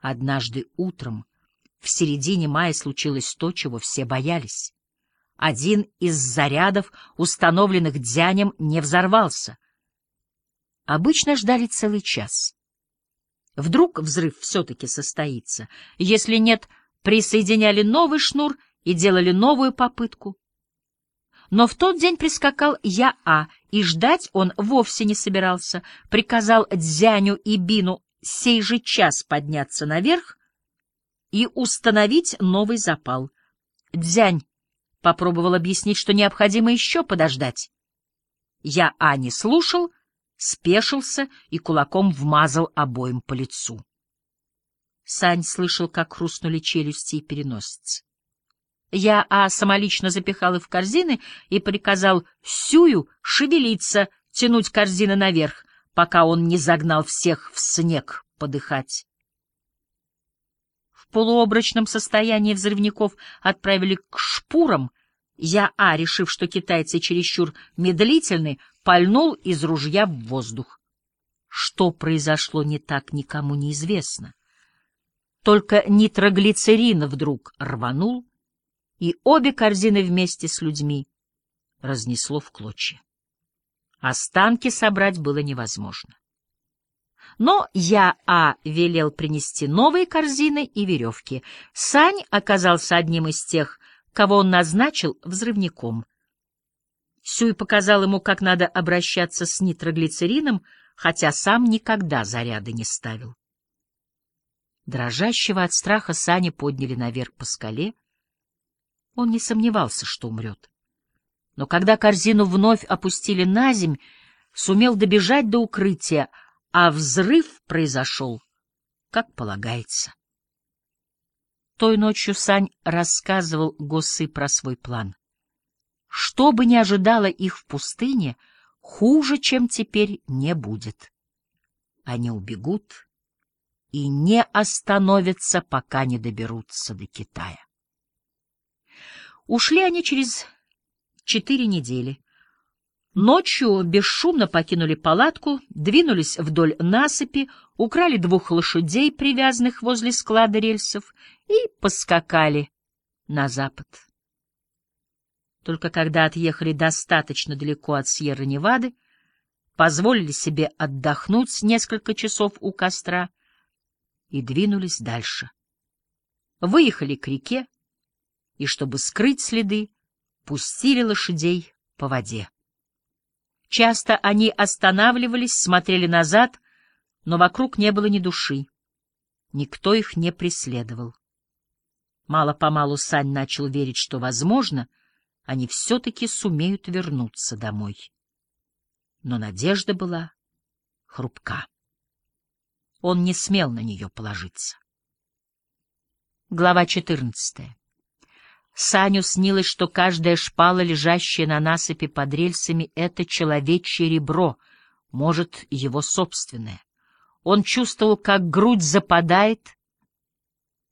Однажды утром, в середине мая, случилось то, чего все боялись. Один из зарядов, установленных Дзянем, не взорвался. Обычно ждали целый час. Вдруг взрыв все-таки состоится. Если нет, присоединяли новый шнур и делали новую попытку. Но в тот день прискакал Я-А, и ждать он вовсе не собирался. Приказал Дзяню и Бину сей же час подняться наверх и установить новый запал. Дзянь попробовал объяснить, что необходимо еще подождать. Я-А не слушал, спешился и кулаком вмазал обоим по лицу. Сань слышал, как хрустнули челюсти и переносицы. Я а самолично запихал их в корзины и приказал Сюю шевелиться, тянуть корзины наверх, пока он не загнал всех в снег подыхать. В полуобрачном состоянии взрывников отправили к шпурам. Я а, решив, что китайцы чересчур медлительны, пальнул из ружья в воздух. Что произошло не так, никому не известно. Только нитроглицерин вдруг рванул, и обе корзины вместе с людьми разнесло в клочья. Останки собрать было невозможно. Но я, А, велел принести новые корзины и веревки. Сань оказался одним из тех, кого он назначил взрывником. Сюй показал ему, как надо обращаться с нитроглицерином, хотя сам никогда заряды не ставил. Дрожащего от страха Сани подняли наверх по скале. Он не сомневался, что умрет. Но когда корзину вновь опустили на земь, сумел добежать до укрытия, а взрыв произошел, как полагается. Той ночью Сань рассказывал Госы про свой план. Что бы ни ожидало их в пустыне, хуже, чем теперь, не будет. Они убегут и не остановятся, пока не доберутся до Китая. Ушли они через четыре недели. Ночью бесшумно покинули палатку, двинулись вдоль насыпи, украли двух лошадей, привязанных возле склада рельсов, и поскакали на запад. Только когда отъехали достаточно далеко от Сьерра-Невады, позволили себе отдохнуть несколько часов у костра и двинулись дальше. Выехали к реке и, чтобы скрыть следы, пустили лошадей по воде. Часто они останавливались, смотрели назад, но вокруг не было ни души. Никто их не преследовал. Мало-помалу Сань начал верить, что, возможно, они все-таки сумеют вернуться домой. Но надежда была хрупка. Он не смел на нее положиться. Глава 14. Саню снилось, что каждая шпала, лежащая на насыпи под рельсами, — это человечье ребро, может, его собственное. Он чувствовал, как грудь западает,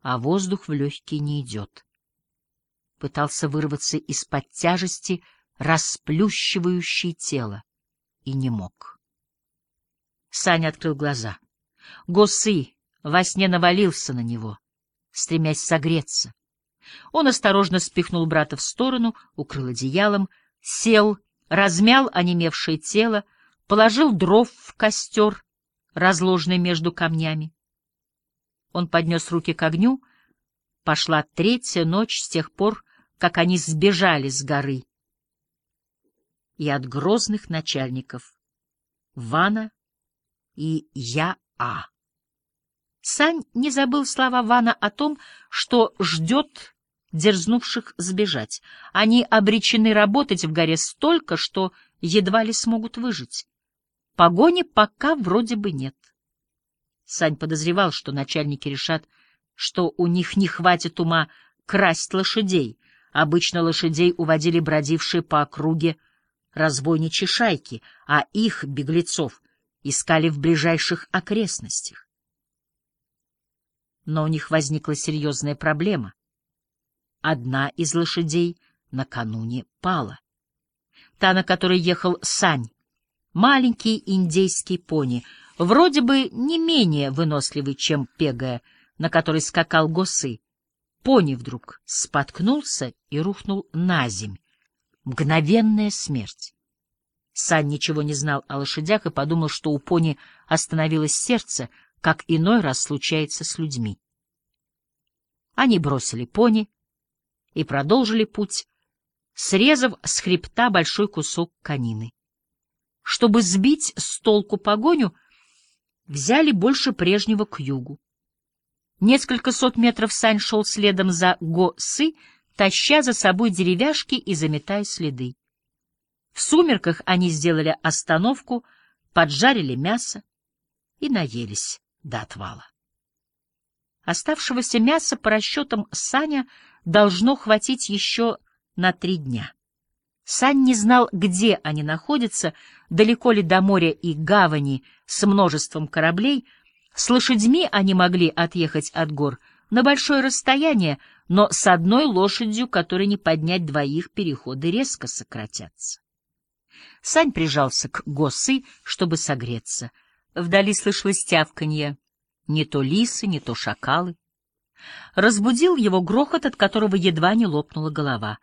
а воздух в легкие не идет. Пытался вырваться из-под тяжести, расплющивающей тело, и не мог. Саня открыл глаза — Госы во сне навалился на него, стремясь согреться. Он осторожно спихнул брата в сторону, укрыл одеялом, сел, размял онемевшее тело, положил дров в костер, разложенный между камнями. Он поднес руки к огню. Пошла третья ночь с тех пор, как они сбежали с горы. И от грозных начальников Вана и Я а. Сань не забыл слова Вана о том, что ждет дерзнувших сбежать. Они обречены работать в горе столько, что едва ли смогут выжить. Погони пока вроде бы нет. Сань подозревал, что начальники решат, что у них не хватит ума красть лошадей. Обычно лошадей уводили бродившие по округе разбойничьи шайки, а их, беглецов, искали в ближайших окрестностях. Но у них возникла серьезная проблема. Одна из лошадей накануне пала. Та, на которой ехал Сань, маленький индейский пони, вроде бы не менее выносливый, чем Пегая, на которой скакал Госы, пони вдруг споткнулся и рухнул на земь. Мгновенная смерть. Сань ничего не знал о лошадях и подумал, что у пони остановилось сердце, как иной раз случается с людьми. Они бросили пони и продолжили путь, срезав с хребта большой кусок конины. Чтобы сбить с толку погоню, взяли больше прежнего к югу. Несколько сот метров Сань шел следом за Го-Сы, таща за собой деревяшки и заметая следы. В сумерках они сделали остановку, поджарили мясо и наелись до отвала. Оставшегося мяса по расчетам Саня должно хватить еще на три дня. Сань не знал, где они находятся, далеко ли до моря и гавани с множеством кораблей, с лошадьми они могли отъехать от гор на большое расстояние, но с одной лошадью, которой не поднять двоих, переходы резко сократятся. Сань прижался к госы, чтобы согреться. Вдали слышалось тявканье. Не то лисы, не то шакалы. Разбудил его грохот, от которого едва не лопнула голова.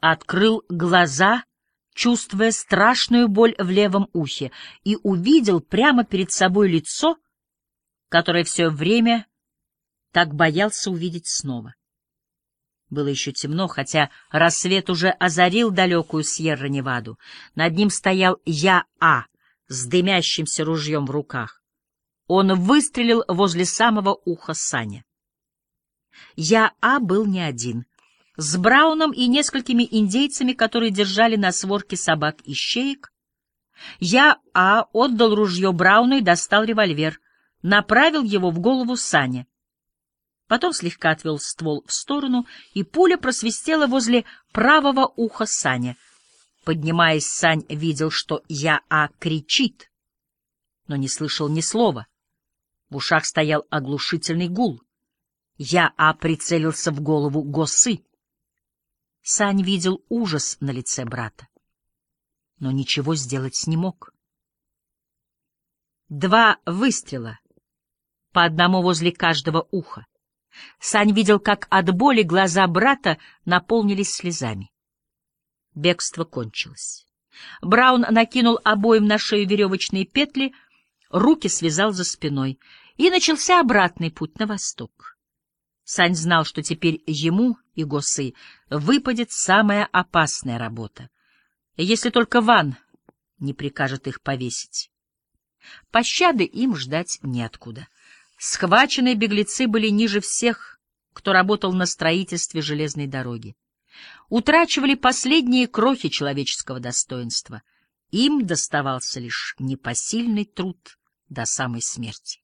Открыл глаза, чувствуя страшную боль в левом ухе, и увидел прямо перед собой лицо — которое все время так боялся увидеть снова. Было еще темно, хотя рассвет уже озарил далекую Сьерра-Неваду. Над ним стоял Я-А с дымящимся ружьем в руках. Он выстрелил возле самого уха Саня. Я-А был не один. С Брауном и несколькими индейцами, которые держали на сворке собак и щеек. Я-А отдал ружье Брауну и достал револьвер — направил его в голову Сане. Потом слегка отвел ствол в сторону, и пуля просвистела возле правого уха Саня. Поднимаясь, Сань видел, что Я-А кричит, но не слышал ни слова. В ушах стоял оглушительный гул. Я-А прицелился в голову Госы. Сань видел ужас на лице брата, но ничего сделать не мог. Два выстрела — по одному возле каждого уха. Сань видел, как от боли глаза брата наполнились слезами. Бегство кончилось. Браун накинул обоим на шею веревочные петли, руки связал за спиной, и начался обратный путь на восток. Сань знал, что теперь ему и Госы выпадет самая опасная работа, если только Ван не прикажет их повесить. Пощады им ждать неоткуда. Схваченные беглецы были ниже всех, кто работал на строительстве железной дороги. Утрачивали последние крохи человеческого достоинства. Им доставался лишь непосильный труд до самой смерти.